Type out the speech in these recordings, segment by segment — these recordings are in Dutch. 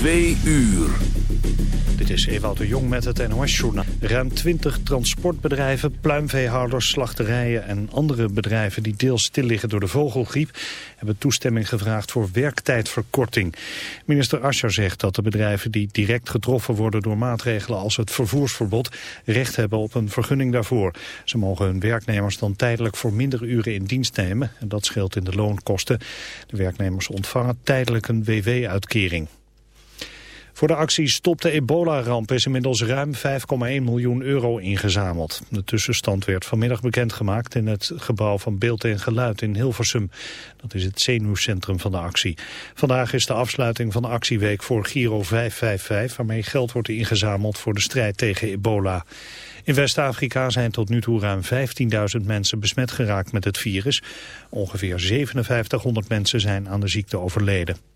Twee uur. Dit is Ewout de Jong met het NOS-journaal. Ruim 20 transportbedrijven, pluimveehouders, slachterijen en andere bedrijven die deels stil liggen door de vogelgriep hebben toestemming gevraagd voor werktijdverkorting. Minister Ascher zegt dat de bedrijven die direct getroffen worden door maatregelen als het vervoersverbod recht hebben op een vergunning daarvoor. Ze mogen hun werknemers dan tijdelijk voor minder uren in dienst nemen en dat scheelt in de loonkosten. De werknemers ontvangen tijdelijk een WW-uitkering. Voor de actie Stop de ebola-ramp is inmiddels ruim 5,1 miljoen euro ingezameld. De tussenstand werd vanmiddag bekendgemaakt in het gebouw van Beeld en Geluid in Hilversum. Dat is het zenuwcentrum van de actie. Vandaag is de afsluiting van de actieweek voor Giro 555... waarmee geld wordt ingezameld voor de strijd tegen ebola. In West-Afrika zijn tot nu toe ruim 15.000 mensen besmet geraakt met het virus. Ongeveer 5700 mensen zijn aan de ziekte overleden.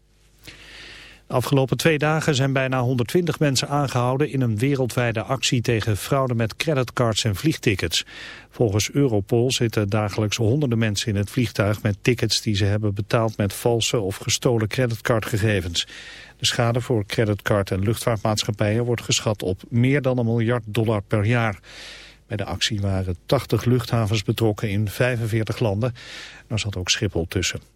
Afgelopen twee dagen zijn bijna 120 mensen aangehouden in een wereldwijde actie tegen fraude met creditcards en vliegtickets. Volgens Europol zitten dagelijks honderden mensen in het vliegtuig met tickets die ze hebben betaald met valse of gestolen creditcardgegevens. De schade voor creditcard- en luchtvaartmaatschappijen wordt geschat op meer dan een miljard dollar per jaar. Bij de actie waren 80 luchthavens betrokken in 45 landen. Daar zat ook Schiphol tussen.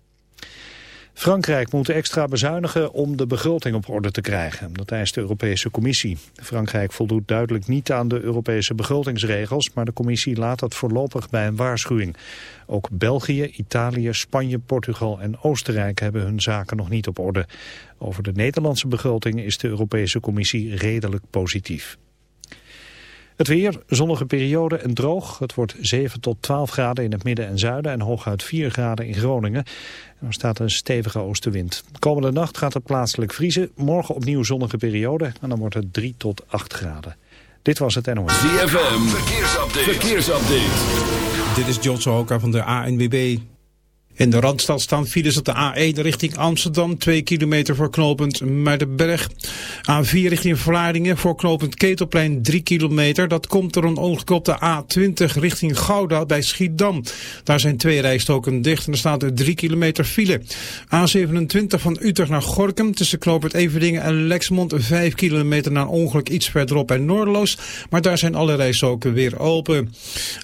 Frankrijk moet extra bezuinigen om de begroting op orde te krijgen. Dat eist de Europese Commissie. Frankrijk voldoet duidelijk niet aan de Europese begrotingsregels... maar de Commissie laat dat voorlopig bij een waarschuwing. Ook België, Italië, Spanje, Portugal en Oostenrijk hebben hun zaken nog niet op orde. Over de Nederlandse begroting is de Europese Commissie redelijk positief. Het weer, zonnige periode en droog. Het wordt 7 tot 12 graden in het midden en zuiden en hooguit 4 graden in Groningen. En er staat een stevige oostenwind. Komende nacht gaat het plaatselijk vriezen. Morgen opnieuw zonnige periode en dan wordt het 3 tot 8 graden. Dit was het NOS. ZFM, verkeersupdate. verkeersupdate. Dit is John Sohoka van de ANWB. In de Randstad staan files op de A1 richting Amsterdam, 2 kilometer voor knooppunt Muidenberg. A4 richting Vlaardingen voor knooppunt Ketelplein, 3 kilometer. Dat komt door een ongeluk op de A20 richting Gouda bij Schiedam. Daar zijn twee rijstoken dicht en er staat er 3 kilometer file. A27 van Utrecht naar Gorkum tussen knooppunt Everdingen en Lexmond, 5 kilometer na ongeluk iets verderop bij Noordeloos. Maar daar zijn alle rijstoken weer open.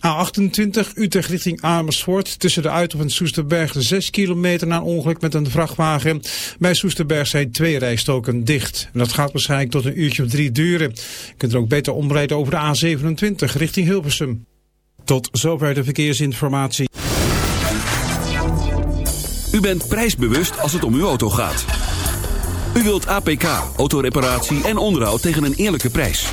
A28 Utrecht richting Amersfoort tussen de Uithof en Soesterberg 6 kilometer na een ongeluk met een vrachtwagen. Bij Soesterberg zijn twee rijstoken dicht. En dat gaat waarschijnlijk tot een uurtje of drie duren. Je kunt er ook beter omrijden over de A27 richting Hilversum. Tot zover de verkeersinformatie. U bent prijsbewust als het om uw auto gaat. U wilt APK, autoreparatie en onderhoud tegen een eerlijke prijs.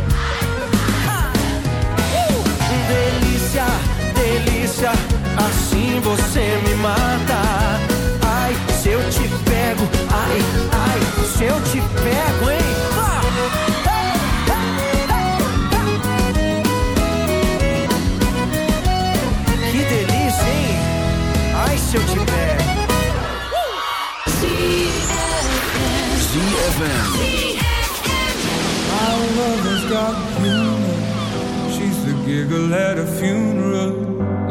Delícia, assim você me mata. Ai, se eu te pego, ai, ai, se eu te pego, hein? Que delícia, hein? Ai, se eu te pego. ZFM. Our love has got humor. She's the giggle at a funeral.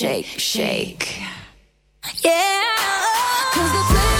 shake, shake. Yeah. Cause the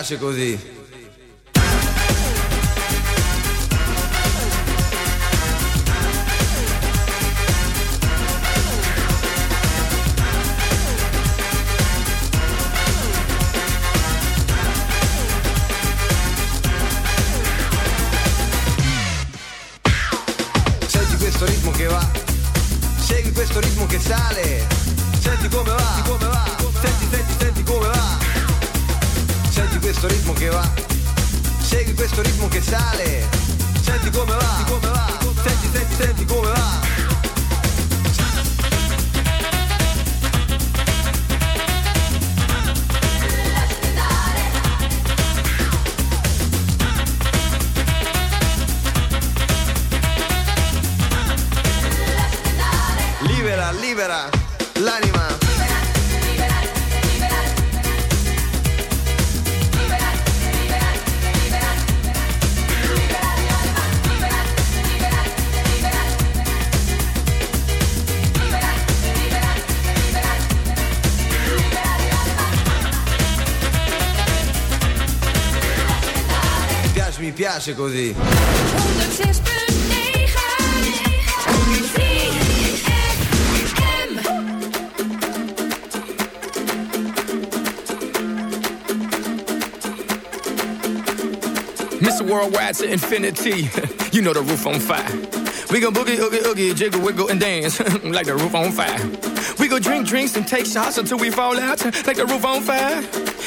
piace così. Piace, così. 106.9 Mr. Worldwide to infinity. you know the roof on fire. We go boogie, oogie, oogie, jiggle, wiggle, and dance like the roof on fire. We go drink drinks and take shots until we fall out like the roof on fire.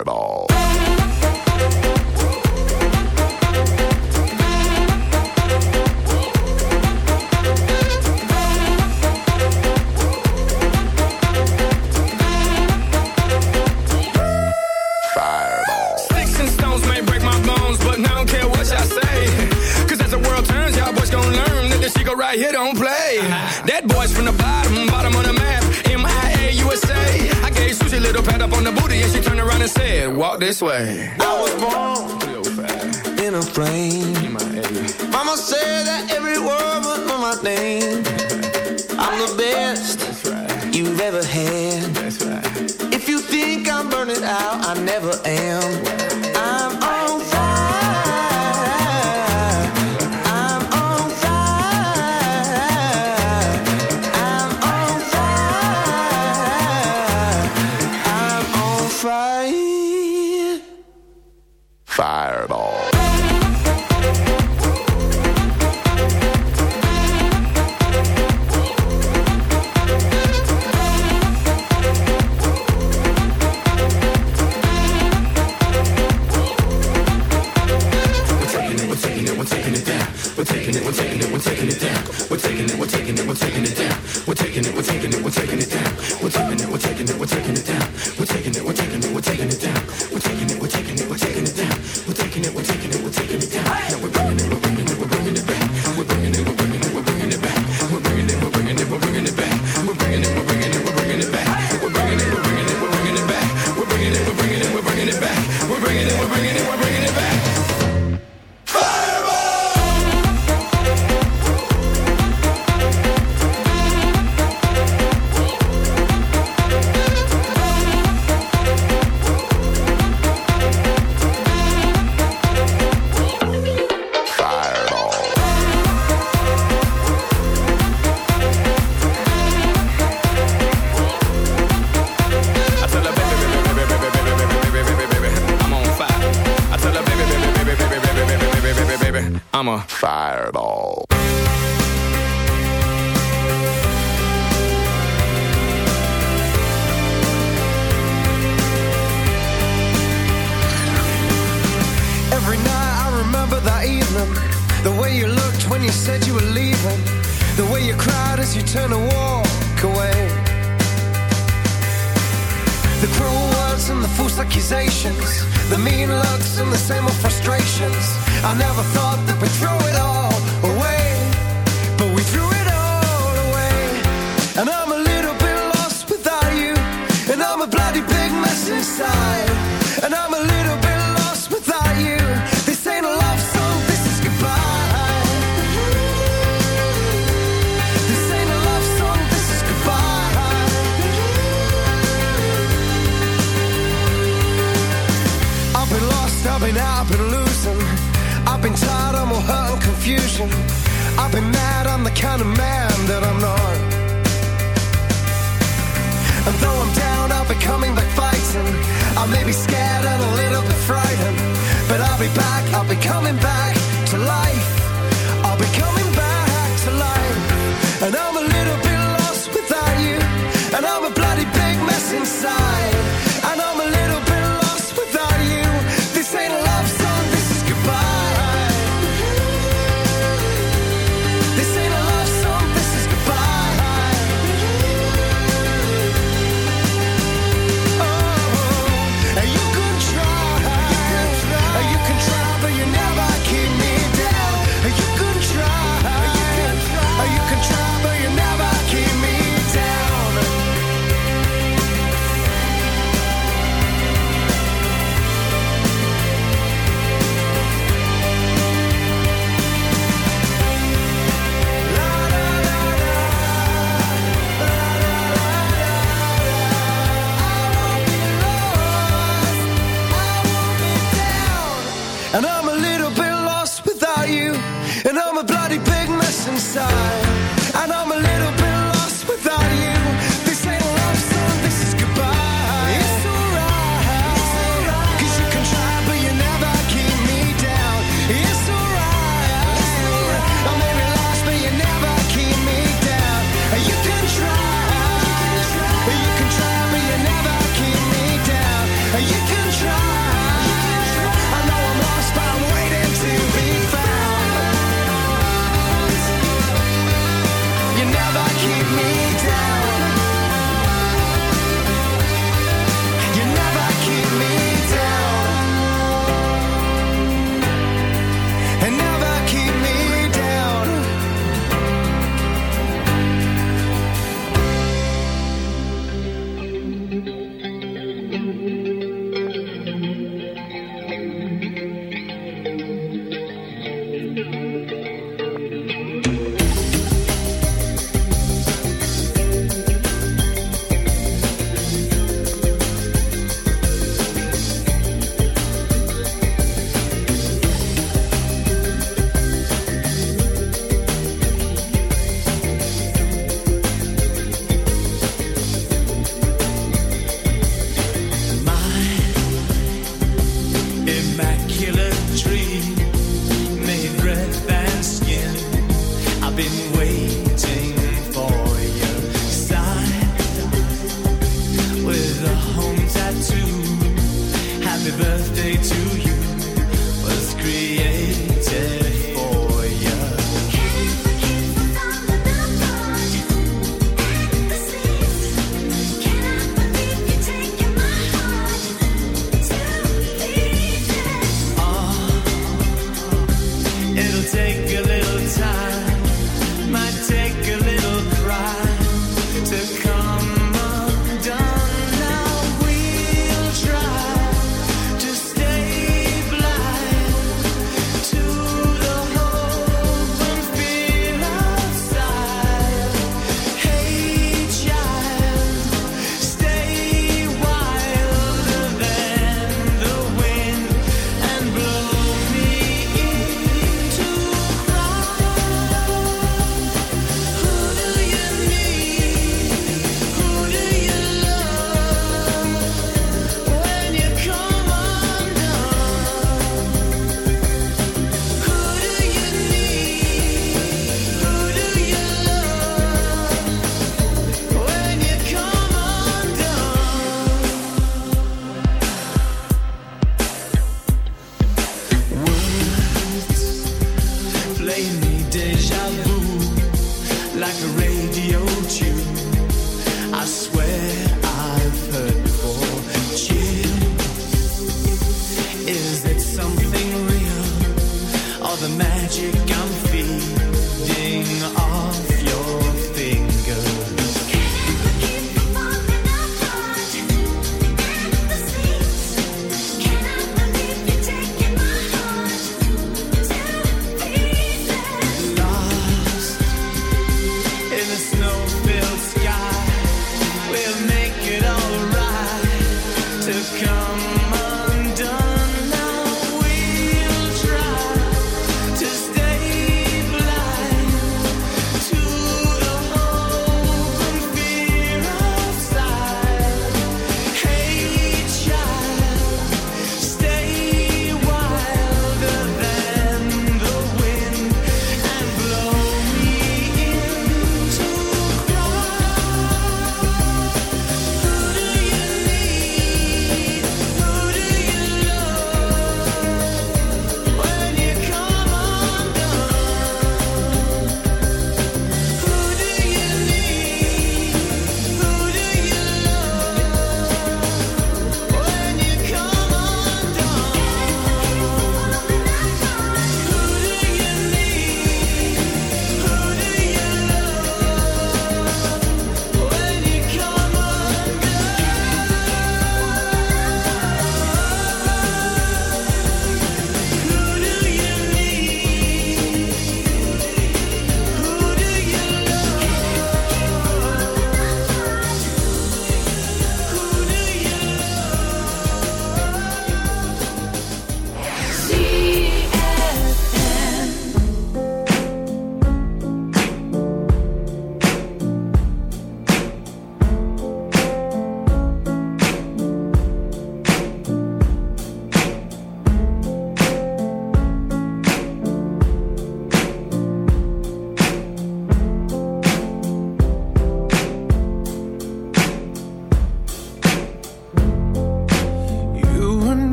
at all. Way.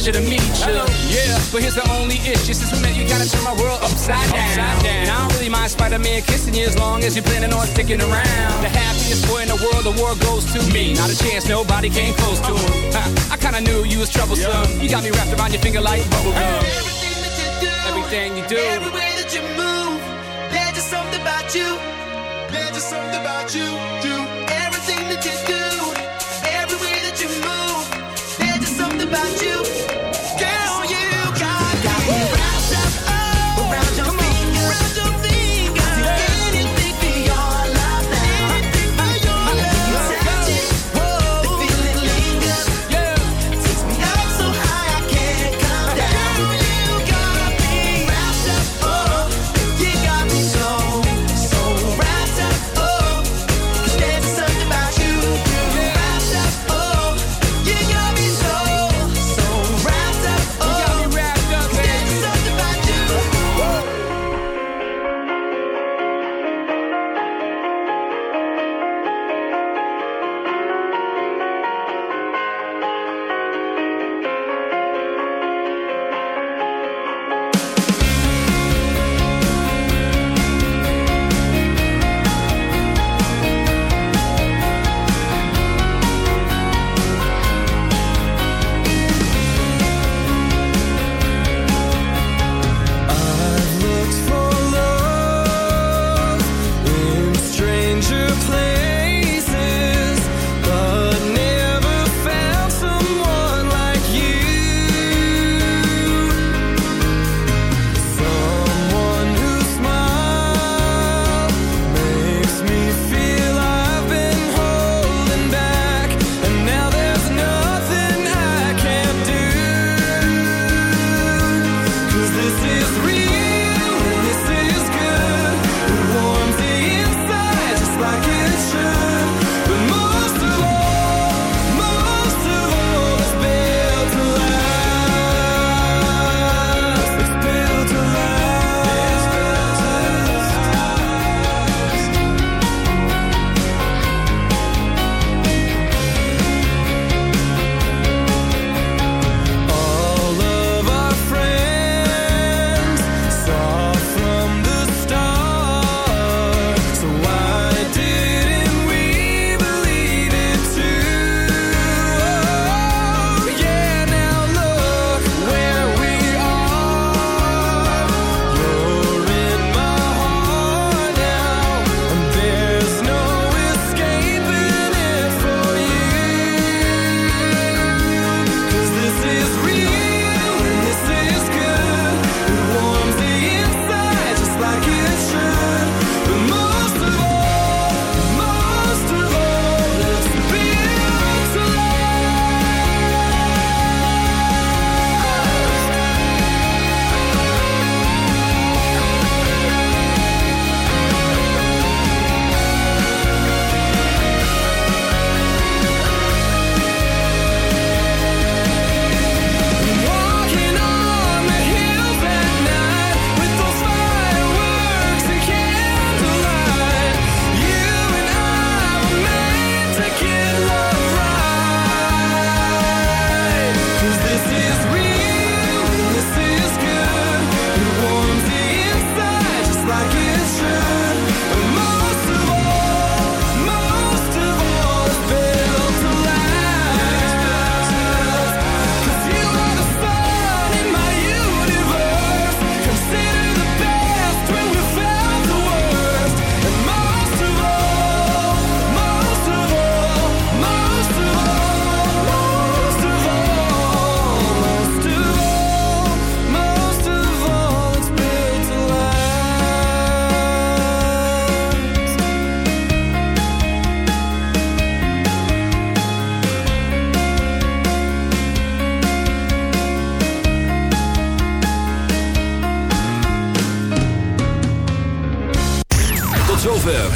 pleasure to meet you. Hello. Yeah, but here's the only issue. Since we met, you gotta turn my world upside down. Upside down. And I don't really mind Spider-Man kissing you as long as you're planning on sticking around. The happiest boy in the world, the world goes to me. Not a chance, nobody came close to him. I kinda knew you was troublesome. Yeah. You got me wrapped around your finger like bubblegum. Everything that you do, everything you do, every way that you move.